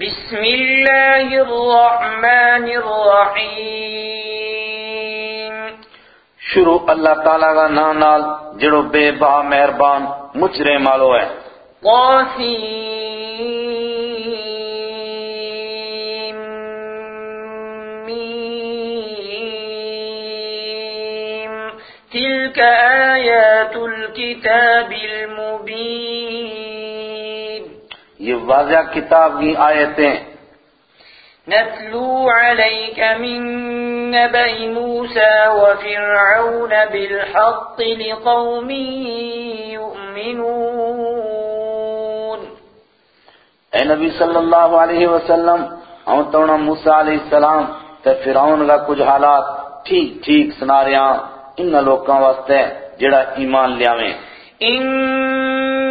بسم الله الرحمن الرحيم. شروع اللہ تعالیٰ کا نام نال جڑو بے بہا مہربان مچرے مالو ہے۔ ميم تلك آيات الكتاب یہ واضح کتاب کی آیتیں۔ نتلو عليك من نبأ موسى وفرعون بالحق لقوم يؤمنون۔ اے نبی صلی اللہ علیہ وسلم ہم تونا موسیٰ علیہ السلام تے فرعون کا کچھ حالات ٹھیک ٹھیک سنا ہیں ان لوکاں واسطے جڑا ایمان لیاویں۔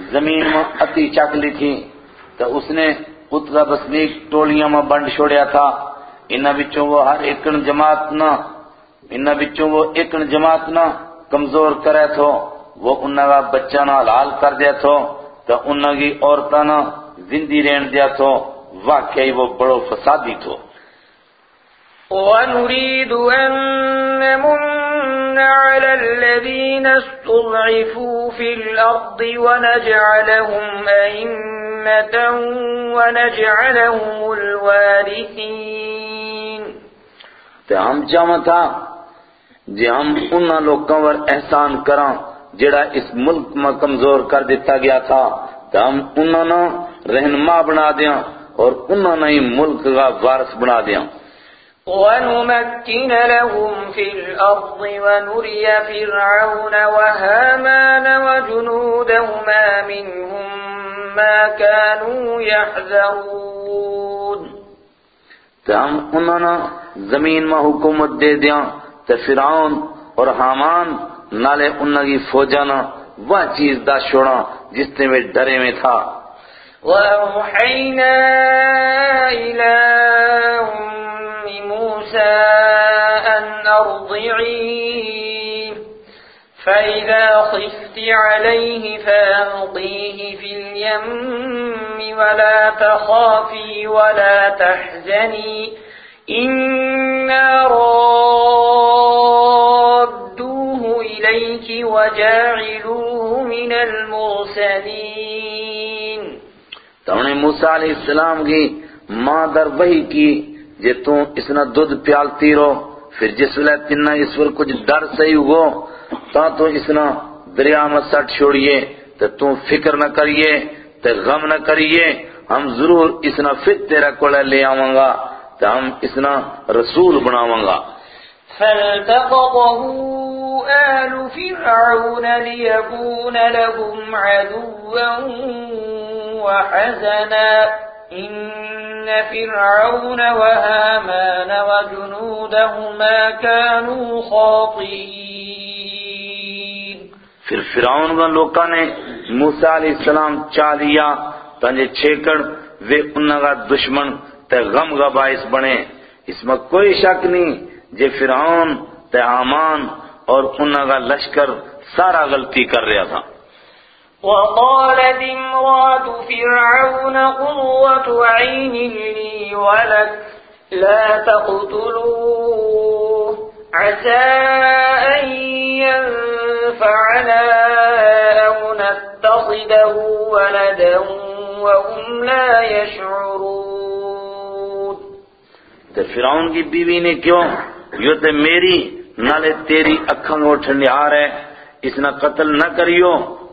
زمین میں اتی چک لی تھی، تو اس نے اترا بسنیک ٹولیاں میں بنڈ چھوڑیا تھا۔ انہاں بچوں وہ ہر ایکن جماعت نہ، انہاں بچوں وہ ایکن جماعت نہ کمزور کرے تھو۔ وہ انہاں کا بچہ نہ لال کر دیا تھو، تو انہاں کی عورتاں نہ زندی رہن دیا تھو۔ واقعی وہ بڑو فسادی تھو۔ ونريد أن نمن على الذين استضعفوا في الأرض ونجعلهم أئمة ونجعلهم الوارثين تے ہم چاہاں تھا جے ہم انہاں لوگوں پر احسان کراں جڑا اس ملک میں کمزور کر دیتا گیا تھا، تے ہم انہاں نہ رہنما بنا دیاں اور انہاں نے ہی ملک کا وارث بنا دیاں۔ ونمكن لهم في الأرض ونري فرعون وهامان وجنودهما منهم ما كانوا يحذرون. تے ہم انہاں نے زمین میں حکومت دے دیاں تے فرعون اور حامان نالے انہاں کی فوجاں نہ وہ چیز دا چھوڑا جس نے وہ ڈرے میں تھا۔ وأوحينا إلى أم موسى أن أرضعيه فإذا خفت عليه فألقيه في اليم ولا تخافي ولا تحزني. إنا رادوه إليك وجاعلوه من المرسلين. تو انہیں موسیٰ علیہ السلام کی ماں در وحی کی جے تو اس نہ دودھ پیالتی رو، پھر جس ویلے تنہ اس ول کچھ ڈر صحیح ہو، تا تو اس نہ دریا میں سٹ چھوڑیے تو تو فکر نہ کریے تو غم نہ کریے، ہم ضرور اس نہ پھر تیرا کولے لے آواں گا تو ہم اس نہ رسول بناواں گا۔ فالتقطه آل فرعون ليكون لهم عدوا وحزنا۔ إن فرعون وهامان وجنودهما كانوا خاطئين. پھر فرعون کا لوکاں نے موسیٰ علیہ السلام چاہ لیا تنجے چھیکڑ وہ انہاں کا دشمن تے غم کا باعث بنے۔ اس میں کوئی شک نہیں جے فرعون تے حامان اور انہاں کا لشکر سارا غلطی کر رہا تھا۔ وقالت امرأة فرعون قوة عين لي ولك لا تقتلوه. عسى أن ينفعنا أو نتخذه ولدا وهم لا يشعرون. فرعون کی بیوی نے کیوں؟ یہ تے میری نالے تیری اکھاں کو ٹھنڈیار ہے اس نہ قتل نہ کریو۔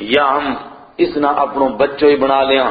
یا ہم اس نہ اپنوں بچوں ہی بنا لیا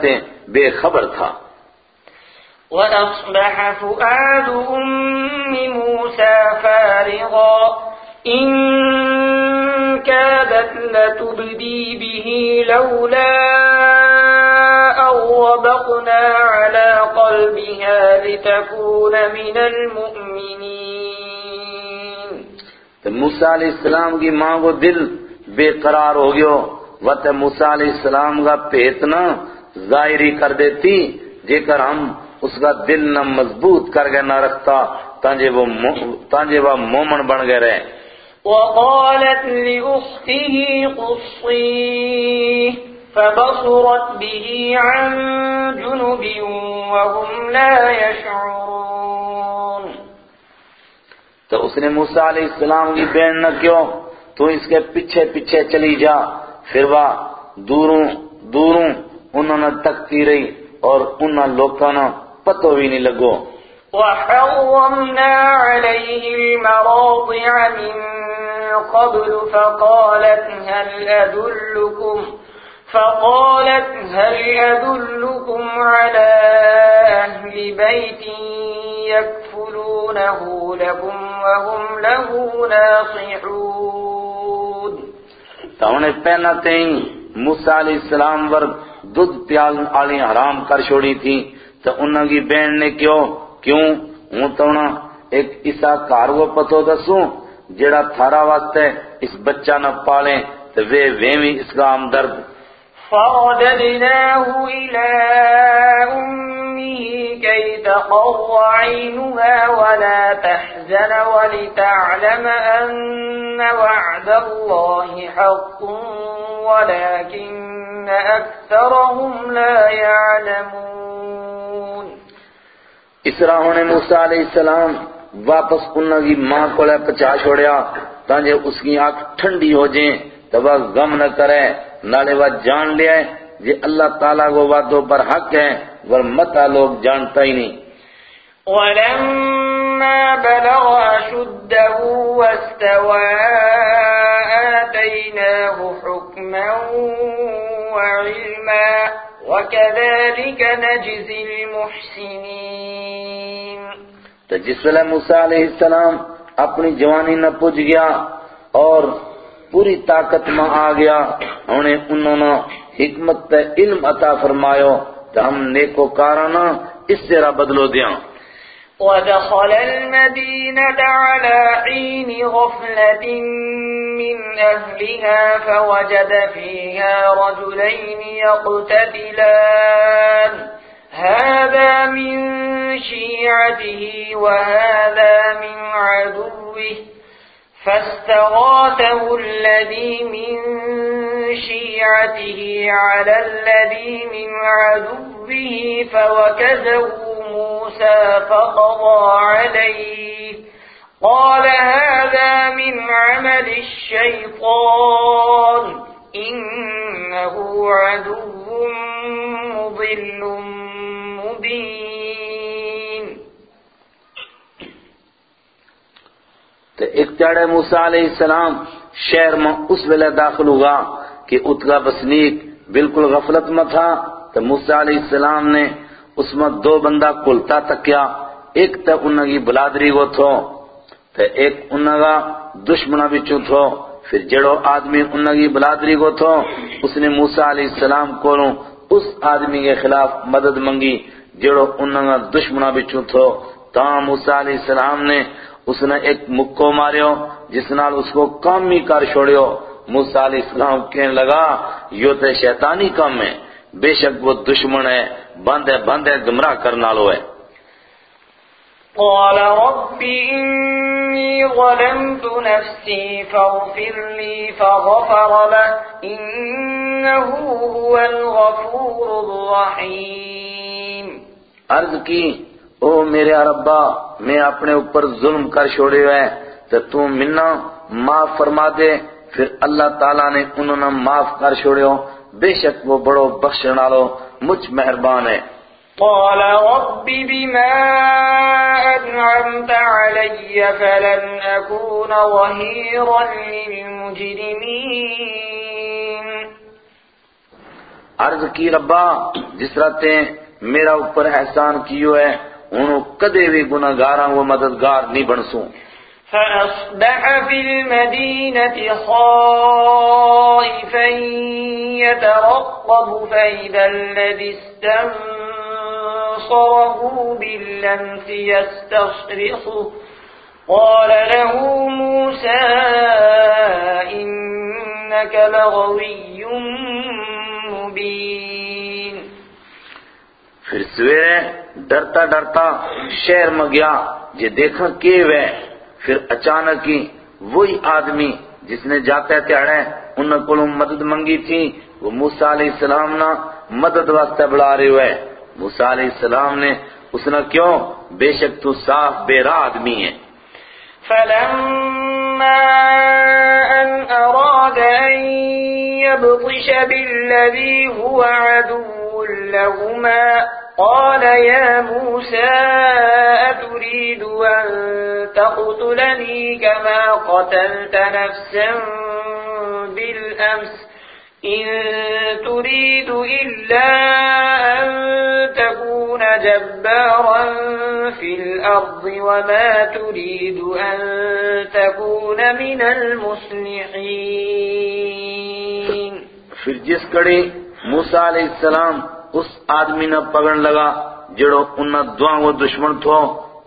تھے بے خبر تھا وأصبح فؤاد أم موسى فارغا. إن كادت لتبدي به لولا أن على قلبها لتكون من المؤمنين. تو موسیٰ علیہ السلام کی ماں کو دل بے قرار ہو گیا وہ موسیٰ علیہ السلام کا پیتنا ظاہری کر دیتی جے کر ہم اس کا دل نہ مضبوط کر کے نہ رکھتا، تانجے وہ تانجے وہ مومن بن گئے رہے۔ وقالت لأخته قصيه فبصرت به عن جنب وهم لا يشعرون۔ تو اس نے موسیٰ علیہ السلام کی بین نہ کیوں؟ تو اس کے پیچھے پیچھے چلی جا۔ پھر وہ دوروں دوروں انہوں نے تکتی رہی اور انہوں لوگوں نے پتو بھی نہیں لگو۔ وحرمنا عليه المراضع من قبل فقالت هل أدلكم؟ فقالت هل أدلكم على أهل بيت يكفلونه لكم وهم له ناصحون انہیں پہناتے ہی موسیٰ علیہ السلام ورگ دودھ پیال آلی حرام کر چھوڑی تھی تو انہوں کی بین نے کیوں کیوں؟ ہوں تو انہوں ایک اسا کارو پتو دسوں جڑا تھارا واسطے اس بچہ نہ پالیں تو وہ ویمی اس کا ہمدرد۔ فرددناه إلى أمه كي تقر عينها ولا تحزن ولتعلم أن وعد الله حق ولكن أكثرهم لا يعلمون. اسرا ہونے موسیٰ علیہ السلام واپس انہوں کی ماں کو لے پچا چھوڑیا تانجے اس کی آنکھ ٹھنڈی ہو جائیں تو وہ غم نہ کرے، نالے وہ جان لیا ہے جی اللہ تعالیٰ کو وعدوں پر حق ہے ورمتا لوگ جانتا ہی نہیں۔ ولما بلغ أشده واستوى آتيناه حكما وعلما وكذلك نجزي المحسنين۔ تو جس ویلے موسیٰ علیہ السلام اپنی جوانی نہ پوچھ گیا اور پوری طاقت میں آ گیا انہیں انہوں نے حکمت تے علم عطا فرمایو تو ہم نیکو کارانا اس را بدلو دیاں ودخل المدينة على حين غفلة من أهلها فوجد فيها رجلين يقتتلان. هذا من شيعته وهذا من عدوه فاستغاثه الذي من شيعته على الذي من عدوه فوكزه موسى فقضى عليه. قال هذا من عمل الشيطان إنه عدو مضل مبين. تو ایک چاڑے موسیٰ علیہ السلام شہر میں اس ویلے داخل ہوا کہ اتگا بسنیک بالکل غفلت میں تھا تو موسیٰ علیہ السلام نے اس میں دو بندہ کلتا تکیا، ایک تا انہوں کی بلادری کو تھو، تو ایک انہوں کا دشمنہ بچوں تھو، پھر جڑو آدمی انہوں کی بلادری کو تھو، اس نے موسیٰ علیہ السلام کو اس آدمی کے خلاف مدد منگی جڑو انہوں کا دشمنہ بچوں تھو۔ تاں موسیٰ علیہ السلام نے اس نے ایک مکو ماریو، جس نال اس کو کام ہی کر چھوڑیو۔ موسیٰ علیہ السلام کہنے لگا یہ تے شیطانی کام ہے بے شک وہ دشمن ہے بند ہے بند ہے گمراہ کرنا لو ہے۔ قال رب إني ظلمت نفسي فاغفر لي فغفر له إنه هو الغفور الرحيم۔ عرض کی او میرے ربا میں اپنے اوپر ظلم کر چھوڑے ہوئے تو تو منا معاف فرما دے۔ پھر اللہ تعالیٰ نے انہوں نے معاف کر چھوڑے ہو بے شک وہ بڑو بخشنا لو مجھ مہربان ہے۔ قال رب بما أنعمت علي فلن أكون ظهيرا للمجرمين. عرض کی ربا جس راتے میرا اوپر احسان کیو ہے انہوں کدے بھی گناہگاراں وہ مددگار نہیں بنسوں فأصبح في المدينة خائفا يترقب فإذا الذي استنصره باللمس يستصرخه قال له موسى إنك لغوي مبين. پھر سویرے ڈرتا ڈرتا شہر میں گیا، یہ دیکھا کہ وہ پھر اچانک ہی وہی آدمی جس نے جاتے تیڑے ان کو مدد منگی تھی، وہ موسیٰ علیہ السلام نا مدد واسطے بڑھا رہے ہوئے۔ موسیٰ علیہ السلام نے اس نے کیوں؟ بے شک تو صاف بے راہ آدمی ہے۔ فلما أن أراد أن يبطش بالذي هو عدو لهما قال يا موسى أتريد أن تقتلني كما قتلت نفسا بالأمس. إن تريد إلا أن تكون جبارا في الأرض وما تريد أن تكون من المصلحين. جس کڑی موسیٰ علیہ السلام اس آدمی نہ پگڑ لگا، جڑو انہ دعا وہ دشمن تھو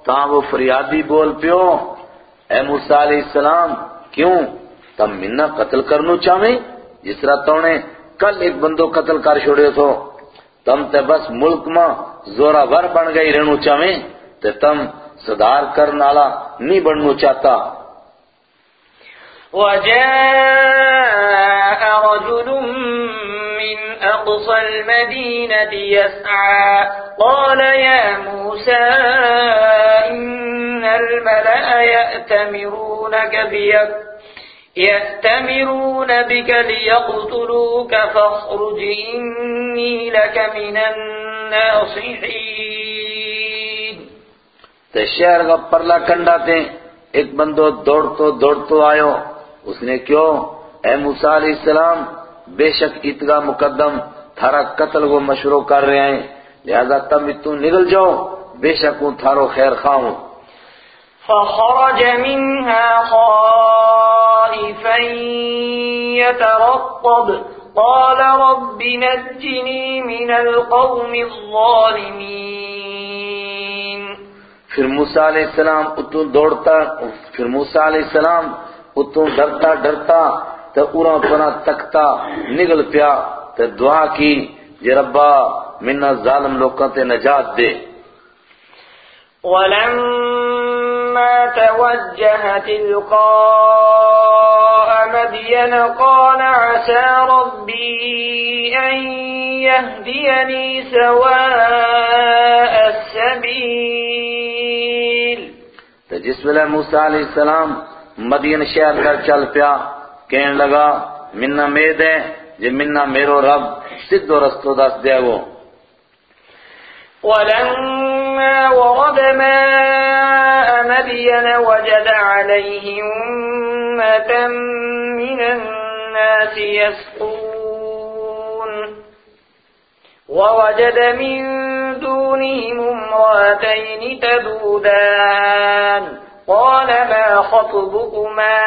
تا وہ فریادی بول پیو، اے موسیٰ علیہ السلام، کیوں؟ تم منہ قتل کرنو چاہیں جس طرح تو نے کل ایک بندو قتل کر چھوڑے تھو۔ تم تے بس ملک میں زورا ور بن گئی رہنو چاہیں تے تم صدار کرنالا نہیں بننو چاہتا۔ وجاء رجل من أقصى المدينة يسعى. قال يا موسى، إن الملأ يأتمرونك بيك يأتمرون بك ليقتلوك، فاخرج إني لك من الناصحين. تے شہر کا پرلا کنڈا تے ایک بندو دوڑتو دوڑتو آئو اس نے کیوں اے موسیٰ علیہ السلام، بے شک اتگا مقدم تھارا قتل کو مشروع کر رہے ہیں لہذا تم اتو نگل جاؤ بے شک ہوں تھارو خیر خواہوں۔ فخرج منها خائفا يترقب قال رب نجني من القوم الظالمين. پھر موسیٰ علیہ السلام اتو دوڑتا پھر موسیٰ علیہ السلام اتو ڈرتا ڈرتا تے اوراں پنا تکتا نگل پیا۔ تے دعا کی جے ربا منا ظالم لوکاں تے نجات دے۔ ولما توجه تلقاء مدين قال عسى ربي أن يهديني سواء السبيل۔ تے جس ویلے موسیٰ علیہ السلام مدین شہر کا چل پیا کہنے لگا منا مید ہے جے منا میرو رب سدھ و رستو دس دے وہ ولما ورد ماء مدين وجد عليه أمة من الناس يسقون. ووجد من دونهم امرأتين تذودان. قال ما خطبكما؟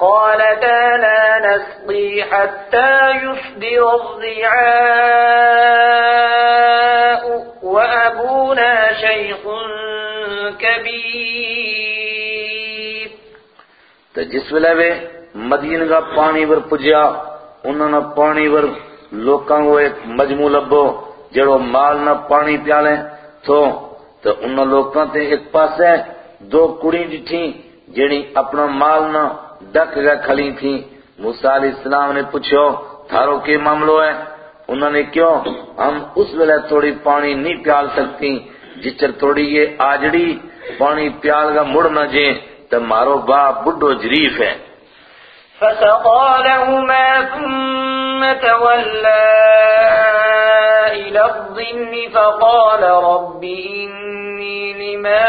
قالتا لا نسقي حتى يصدر الرعاء وأبونا شيخ كبير. تے جس ویلے وے مدین کا پانی ور پجیا انہوں نے پانی ور لوکاں کو ایک مجموع لبو، جڑو مال نہ پانی پیالے، تو تے انہوں لوکاں تے ایک پاسے دو کڑی ڈٹھی جڑی اپنا مال نہ ڈک گئے کھلی تھی موسیٰ علیہ السلام نے پوچھو، تھارو کے معاملو ہے؟ انہوں نے کیوں ہم اس ویلے تھوڑی پانی نہیں پیال سکتی جچر تھوڑی یہ آجڑی پانی پیال کا مڑ نہ جے تو مارو باپ بڈو جریف ہے۔ فسقى لهما ثم تولى إلى الظل فقال رب إني لما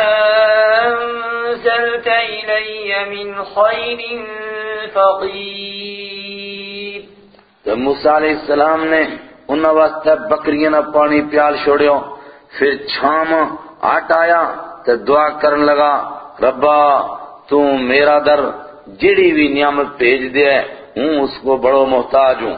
أنزلت إلي من خير فقير. تو موسیٰ علیہ السلام نے ان واسطے بکریاں نہ پانی پیال چھوڑیو پھر چھام آٹ آیا تو دعا کرن لگا ربا تو میرا در جڑی بھی نعمت بھیج دے ہوں اس کو بڑو محتاج ہوں۔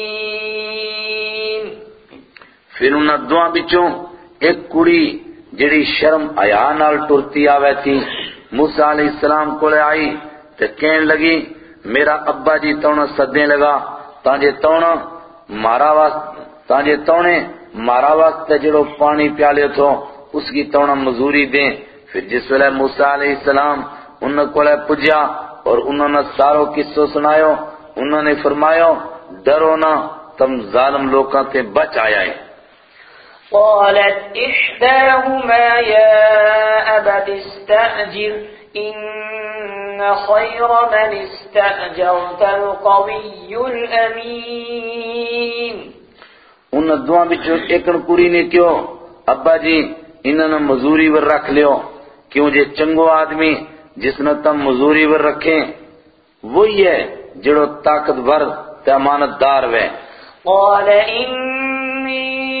پھر انہاں دعا بچوں ایک کڑی جڑی شرم آیا نال ٹرتی آوے تھی۔ موسیٰ علیہ السلام کو لے آئی تے کہن لگی، میرا ابا جی تونا صدیں لگا، تانجے تونا مارا واسط تانجے تونے مارا واسط جڑو پانی پیالے تھو، اس کی تونا مزوری دیں۔ پھر جس ویلے موسیٰ علیہ السلام انہوں کو لے پجیا اور انہوں نے سارو قصو سنایو انہوں نے فرمایو، ڈرو نہ، تم ظالم لوکاں تے بچ آیا ہے۔ قالت إحداهما يا أبت استأجر إن خير من استأجرت القوي الأمين. ان دعا بچوں ایکن کڑی نے کیوں ابا جی انہوں نے مزوری ور رکھ لیو۔ کیوں جے چنگو آدمی جس نے تم مزوری ور رکھیں وہی ہے جڑو طاقتور تے امانت دار وے۔ قال إني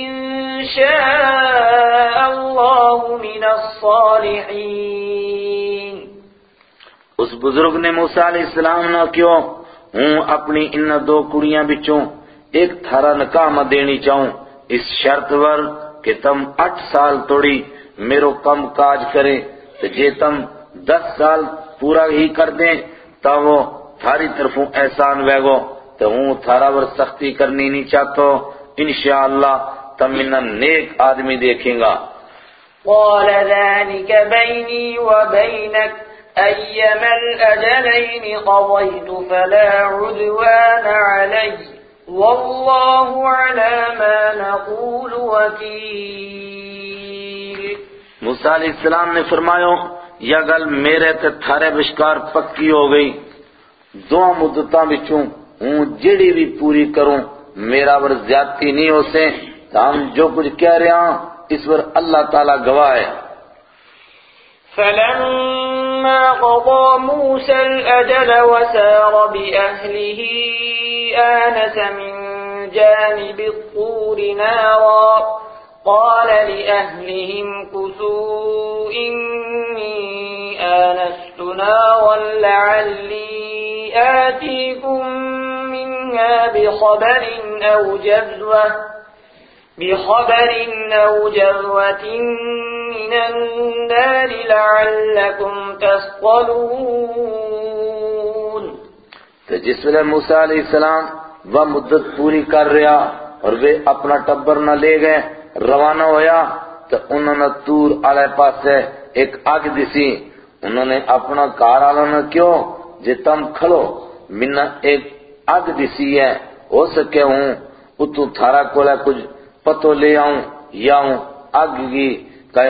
شاء الله من الصالحين. اس بزرگ نے موسیٰ علیہ السلام نے کیوں ہوں اپنی ان دو کڑیاں بچوں ایک تھارا نکاح میں دینی چاہوں اس شرط ور کہ تم اٹھ سال توڑی، میرو کم کاج کریں تو جے تم دس سال پورا ہی کر دیں تا وہ تھاری طرفوں احسان ویگو تو ہوں تھارا ور سختی کرنی نہیں چاہتا انشاءاللہ تم انہا نیک آدمی دیکھیں گا۔ قال ذلك بيني وبينك أيما الأجلين قضيت فلا عدوان علي والله على ما نقول وكيل. موسیٰ علیہ السلام نے فرمایا یا گل میرے تے تھارے بشکار پکی ہو گئی دو مدتاں بچوں ہوں جڑی بھی پوری کروں میرا ور زیادتی نہیں ہو ہم جو کچھ کہہ رہے ہیں اس پر اللہ تعالیٰ گواہ ہے۔ فلما قضى موسى الأجل وسار بأهله آنس من جانب الطور نارا قال لأهلهم كثوا إني آنست نارا لعلي آتيكم منها بخبر أو جذوة بخبر أو جذوة من النار لعلكم تصطلون تو جس ویلے موسیٰ علیہ السلام وہ مدت پوری کر رہا اور وہ اپنا ٹبر نہ لے گئے، روانہ ہویا، تو انہوں نے تور آلے پاس سے ایک آگ دیسی انہوں نے اپنا کار آلہ نہ کیوں جے تم کھلو، منہ ایک آگ دیسی ہے، ہو سکے ہوں اتو تھارا کولا کچھ پتو لے آؤں یا آؤں اگ گی کہ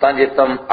تانجے تم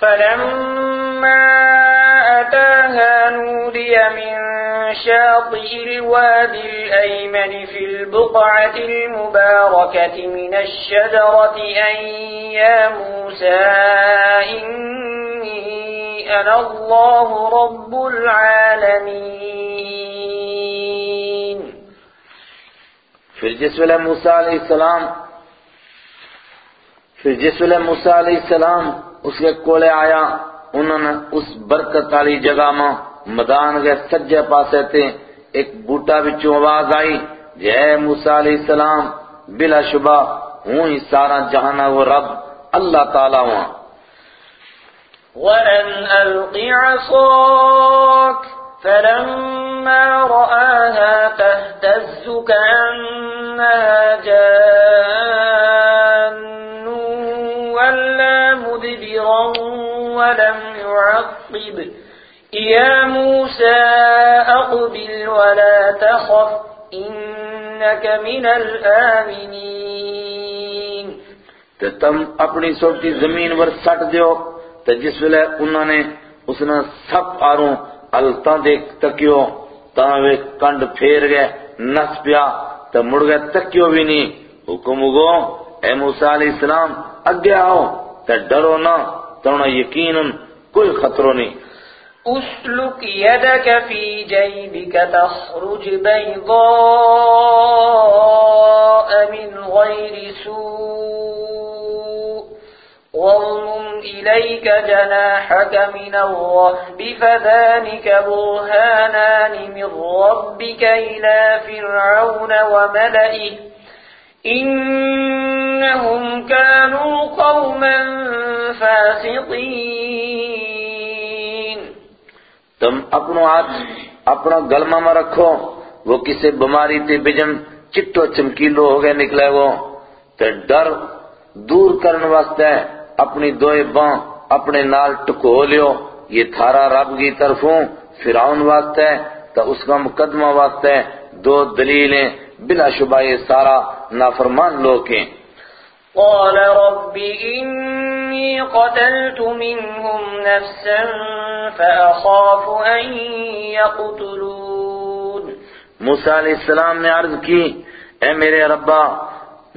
فلما أتاها نودي من شاطئ الواد الأيمن في البقعة المباركة من الشجرة أن يا موسى إني أنا الله رب العالمين پھر جس ویلے موسیٰ علیہ السلام پھر جس ویلے موسیٰ علیہ السلام اس کے کولے آیا، انہوں نے اس برکت والی جگہ میں مدان کے سجے پاسے تھے ایک بوٹا بچوں آواز آئی، جے موسیٰ علیہ السلام، بلا شبہ ہوں ہی سارا جہانا وہ رب، اللہ تعالیٰ ہوا وأن ألق عصاك فلما رآها تهتز كأنها جان ولا مدبرا ولم يعقب. يا موسى أقبل ولا تخف، إنك من الآمنين. تے تم اپنی سوٹی زمین پر سٹ دیو، تے جس ویلے انہوں نے اس نے سب آروں التاں دیکھ تکیو تاں وے کنڈ پھیر گئے، نس پیا، تے مڑ گئے تکیو بھی نہیں حکم اگو، اے موسیٰ علیہ السلام، اگے آؤ، تے ڈرو نہ تونا یقیناً کوئی خطرو نہیں أسلك يدك في جيبك تخرج بيضاء من غير سوء۔ واضمم إليك جناحك من الرهب فذلك برهانان من ربك إلى فرعون وملئه إنهم كانوا قوما فاسقين تم اپنو ہاتھ اپنا گلما میں رکھو، وہ کسے بماری تے بجن چٹو چمکیلو ہو گئے نکلے وہ، تے ڈر دور کرن واسطے اپنی دوئے باں اپنے نال ٹکو لیو۔ یہ تھارا رب کی طرفوں فرعون واسطے تو اس کا مقدمہ واسطے دو دلیلیں بلا شبہ یہ سارا نافرمان لوگ ہیں۔ قال رب إني قتلت منهم نفسا فأخاف أن يقتلون۔ موسیٰ علیہ السلام نے عرض کی اے میرے ربا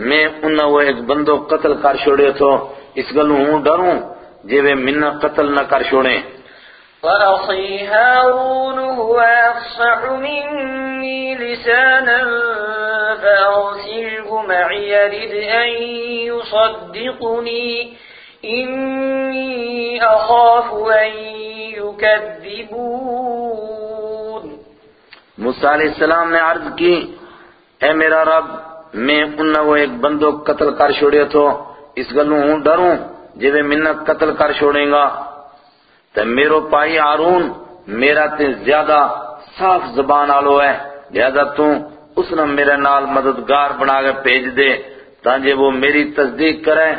میں انہا وہ ایک بندو قتل کر چھوڑے تو اس گلوں ہوں ڈروں جے وہ منہ قتل نہ کر چھوڑیں وأخي هارون هو أفصح مني لسانا فأرسله معي يرد أن يصدقني إني أخاف أن يكذبون موسیٰ علیہ السلام نے عرض کی اے میرا رب میں انہا وہ ایک بندو قتل کر چھوڑے تو اس گلوں ہوں ڈروں جے وہ منہ قتل کر چھوڑیں گا۔ تے میرو پائی آرون، میرا تے زیادہ صاف زبان آلو ہے۔ لہذا تو اس نے میرے نال مددگار بنا کے بھیج دے تانجے وہ میری تصدیق کرے۔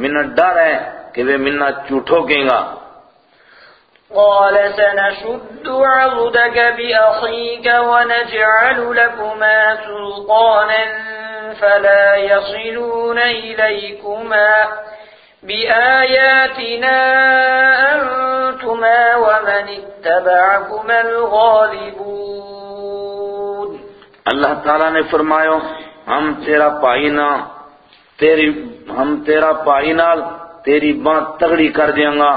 منت ڈر ہے کہ وہ منہ چوٹھو کہیں گا۔ قال سنشد عضدك بأخيك ونجعل لكما سلطانا فلا يصلون إليكما بآياتنا أنتما ومن اتبعكما الغالبون اللہ تعالیٰ نے فرمایا، ہم تیرا پائی نہ تیری، ہم تیرا پائینال تیری باں تگڑی کر دیاں گا،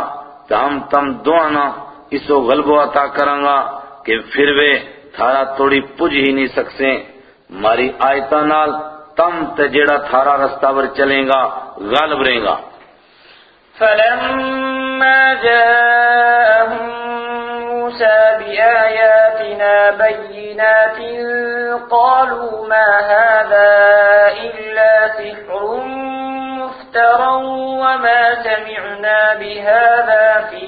تو ہم تم دعانا اسو غلبو عطا کریں گا کہ پھر وہ تھارا توڑی پج ہی نہیں سکسیں۔ ماری آیتا نال تم تے جیڑا تھارا رستہ پر چلیں گا، غالب رہیں گا۔ فلما جاءهم موسى بآياتنا بينات قالوا ما هذا إلا سحر مفترى وما سمعنا بهذا في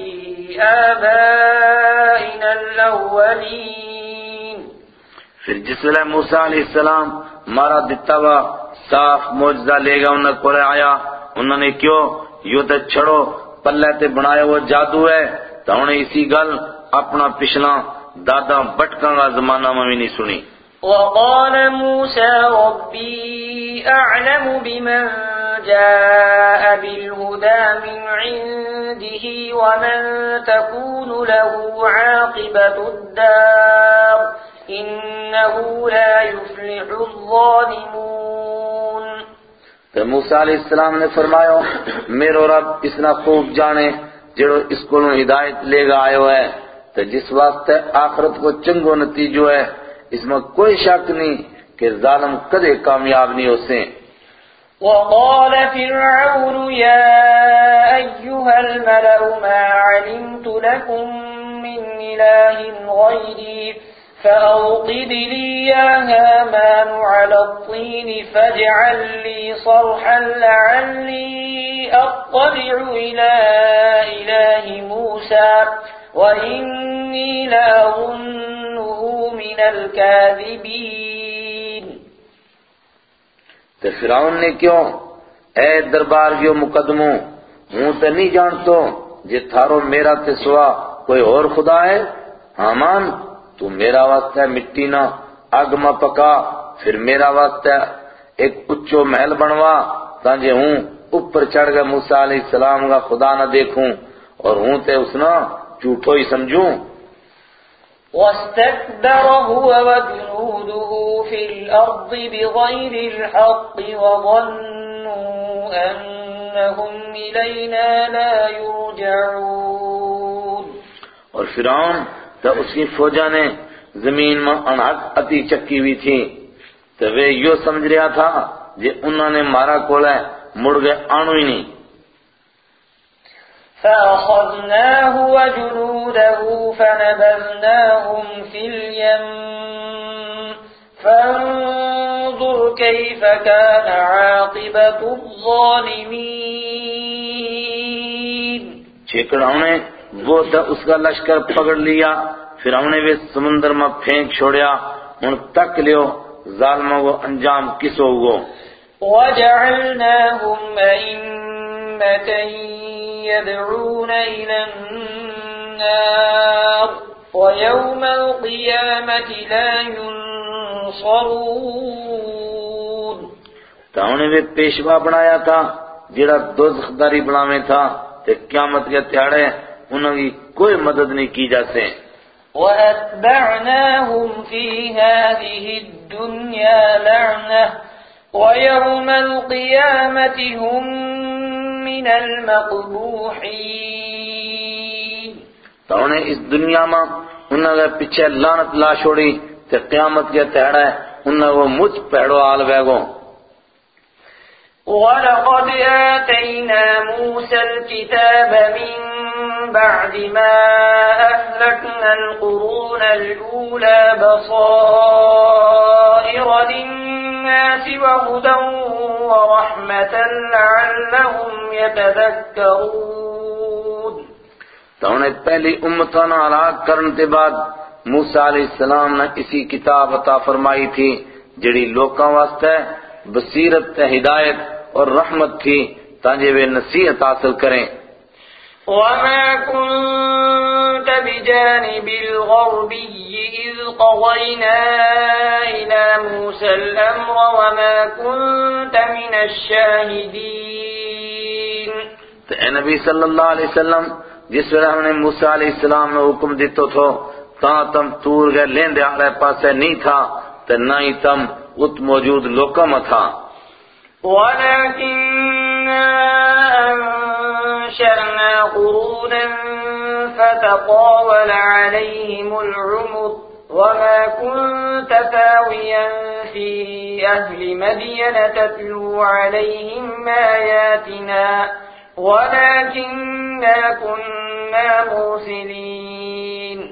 آبائنا الأولين پھر جس ویلے موسیٰ علیہ السلام مارا دتا ہوا صاف موجزہ لے گا انہیں کولے آیا انہوں نے کیوں؟ یوں تے چھڑو، پلے تے بنائے وہ جادو ہے۔ تو انہیں اسی گل اپنا پچھلا دادا بٹکاں گا زمانہ میں نہیں سنی۔ وقال موسى ربي أعلم بمن جاء بالهدى من عنده ومن تكون له عاقبة الدار۔ إنه لا يفلح الظالمون. تو موسیٰ علیہ السلام نے فرمایا میرو رب اس نہ خوب جانے جڑو اس کو ہدایت لے گا آئے ہے۔ تو جس واسطے آخرت کو چنگو نتیجو ہے اس میں کوئی شک نہیں کہ ظالم کدے کامیاب نہیں ہو سے وقال فرعون يا أيها الملأ ما علمت لكم من إله غيري؟ فأوقد لي يا هامان على الطين فاجعل لي صرحا لعلي أطلع إلى إله موسى وإني لأظنه من الكاذبين. تو فرعون نے کیوں؟ اے دربار جو مقدموں، ہوں تے نہیں جانتو، جے تھارو میرا تے سوا کوئی اور خدا ہے؟ حامان تو میرا واسطہ مٹی نہ اگ میں پکا پھر میرا واسطہ ایک اچو محل بنوا تانجے ہوں اوپر چڑھ گئے موسیٰ علیہ السلام کا خدا نہ دیکھوں اور ہوں تے اسنا جھوٹو ہی سمجھوں۔ واستكبر هو وجنوده في الأرض بغير الحق وظنوا أنهم إلينا لا يرجعون. اور فرعون تو اس کی فوجہ نے زمین میں انحق اتی چکی ہوئی تھی۔ تو وہ یوں سمجھ رہا تھا جے انہوں نے مارا کولے مڑ گئے آنو ہی نہیں۔ فأخذناه وجنوده فنبذناهم في اليم فانظر كيف كان عاقبة الظالمين۔ چھیکڑوں نے وہ تو اس کا لشکر پکڑ لیا پھر ہم نے وہ سمندر میں پھینک چھوڑیا ان تک لیو ظالموں کو انجام کس ہوگو؟ وجعلناهم أئمة يدعون إلى النار ويوم القيامة لا ينصرون تو انہوں نے وہ پیشوا بنایا تھا جڑا دوزخ داری بناویں تھا تے قیامت کے تیاڑے انہوں کی کوئی مدد نہیں کی جاتے وأتبعناهم في هذه الدنيا لعنة ويوم القيامة هم من المقبوحين۔ تو انہیں اس دنیا میں انہوں نے پیچھے لانت لا چھوڑی تے قیامت کے تیڑے انہوں وہ مجھ پیڑو آل بیگو ولقد آتينا موسى الكتاب من بعد ما أهلكنا القرون الأولى بصائر للناس وهدى ورحمة لعلهم يتذكرون. تو انہیں پہلی امتوں نے ہلاک کرنے کے بعد موسیٰ علیہ السلام نے اسی کتاب عطا فرمائی تھی، جڑی لوکاں واسطے بصیرت ہدایت اور رحمت تھی تاکہ وہ نصیحت حاصل کریں۔ وما كنت بجانب الغربي إذ قضينا إلى موسى الأمر وما كنت من الشاهدين تو اے نبی صلی اللہ علیہ وسلم جس ویلے ہم نے موسیٰ علیہ السلام نے حکم دیتو تھو تاں تم تور گئے لیندے آلے پاسے نہیں تھا تو نہ ہی تم ات موجود لوکا میں تھا۔ ولكننا أنشأنا قرونا فتطاول عليهم العمر. وما كنت ثاويا في أهل مدين تتلو عليهم آياتنا. ولكننا كنا مرسلين.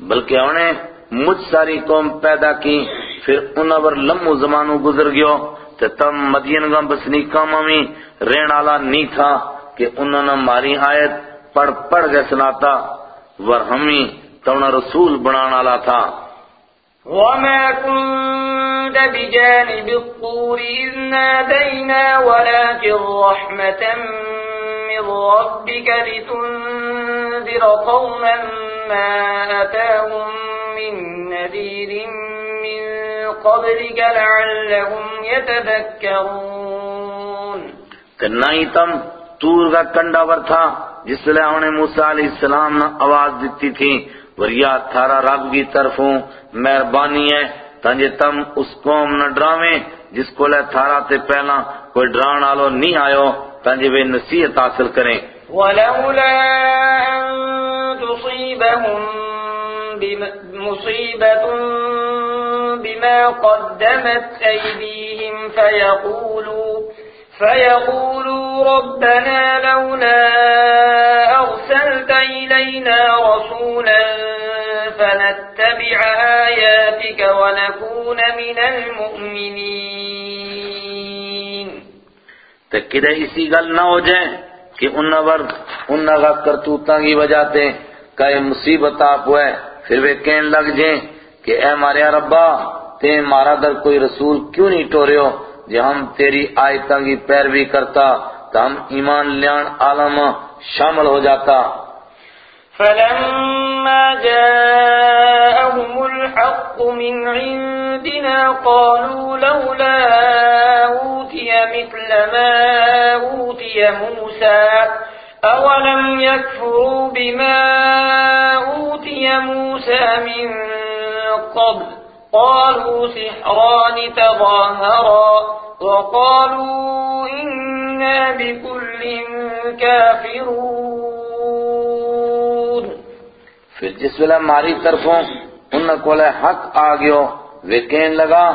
بلکہ انہیں مجھ ساری قوم پیدا کی، پھر انہوں پر لمو زمانو گزر گیو، تے تم مدین گا بسنی بسنیکا میں رین آلا نہیں تھا۔ کہ انہوں نے ماری آیت پڑھ پڑھ گئے سناتا ور ہمیں تونا رسول بنان آلا تھا۔ وما كنت بجانب الطور إذ نادينا ولكن رحمة من ربك لتنذر قوما ما أتاهم من نذير من قبلك لعلهم يتذكرون۔ کہ تم تور کا کنڈاور تھا جس لیے انہیں موسیٰ علیہ السلام نے آواز دیتی تھی۔ وریا تھارا رب کی طرفوں مہربانی ہے، تانجے تم اس قوم نہ ڈراویں جس کو لے تھارا تے پہلا کوئی ڈران آلو نہیں آئو تانجے وہ نصیحت حاصل کریں۔ ولولا أن تصيبهم بم- مصيبة بما قدمت أيديهم فيقولوا فيقولوا ربنا لولا أرسلت إلينا رسولا فنتبع آياتك ونكون من المؤمنين. تو کدے اسی گل نہ ہو جائے کہ انہا ور انہا کا کرتوتاں کی وجہ تے کئی مصیبت آپ ہوئے، پھر وہ کہنے لگ جائیں کہ اے مارے ربا، تے مارا در کوئی رسول کیوں نہیں ٹورے ہو؟ جے ہم تیری آیتاں کی پیروی کرتا تو ہم ایمان لیان عالم شامل ہو جاتا فلما جاءهم الحق من عندنا قالوا لولا أوتي مثل ما أوتي موسى أولم يكفروا بما أوتي موسى من قبل قالوا سحران تظاهرا وقالوا إنا بكل كافرون. پھر جس ویلے ماری طرفوں انہوں کو لے حق آگیو وہ کہن لگا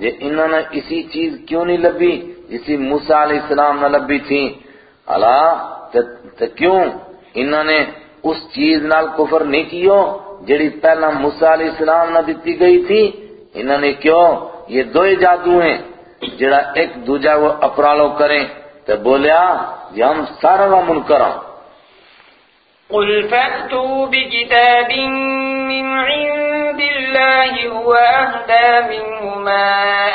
جے انہوں نے اسی چیز کیوں نہیں لبی جسی موسیٰ علیہ السلام نہ لبی تھی؟ اللہ تو کیوں انہوں نے اس چیز نال کفر نہیں کیو جڑی پہلا موسیٰ علیہ السلام نہ دیتی گئی تھی؟ انہوں نے کیوں یہ دو ہی جادو ہیں، جڑا ایک دوجہ وہ اپرالو کریں۔ تو بولیا یہ ہم سارا کا منکر ہوں قل فأتوا بكتاب من عند الله هو أهدى منهما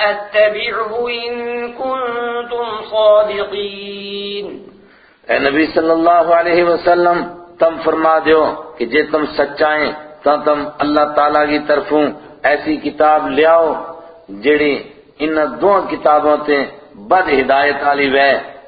أتبعه إن كنتم صادقين۔ اے نبی صلی اللہ علیہ وسلم تم فرما دیو کہ جے تم سچائیں تو تم اللہ تعالیٰ کی طرفوں ایسی کتاب لیاؤ جڑی ان دو کتابوں تے بد ہدایت علی وے۔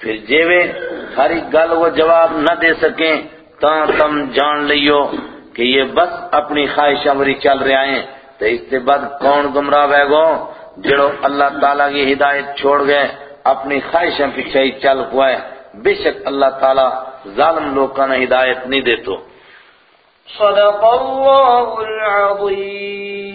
پھر جیوے ہر ایک گل وہ جواب نہ دے سکیں تاں تم جان لیو کہ یہ بس اپنی خواہش امری چل رہے ہیں۔ تو اس کے بعد کون گمراہ بہ گو؟ جڑو اللہ تعالیٰ کی ہدایت چھوڑ گئے، اپنی خواہشیں پیچھے ہی چل ہوا ہے بے شک اللہ تعالیٰ ظالم لوگ کا نہ ہدایت نہیں دیتو۔ صدق اللہ العظیم۔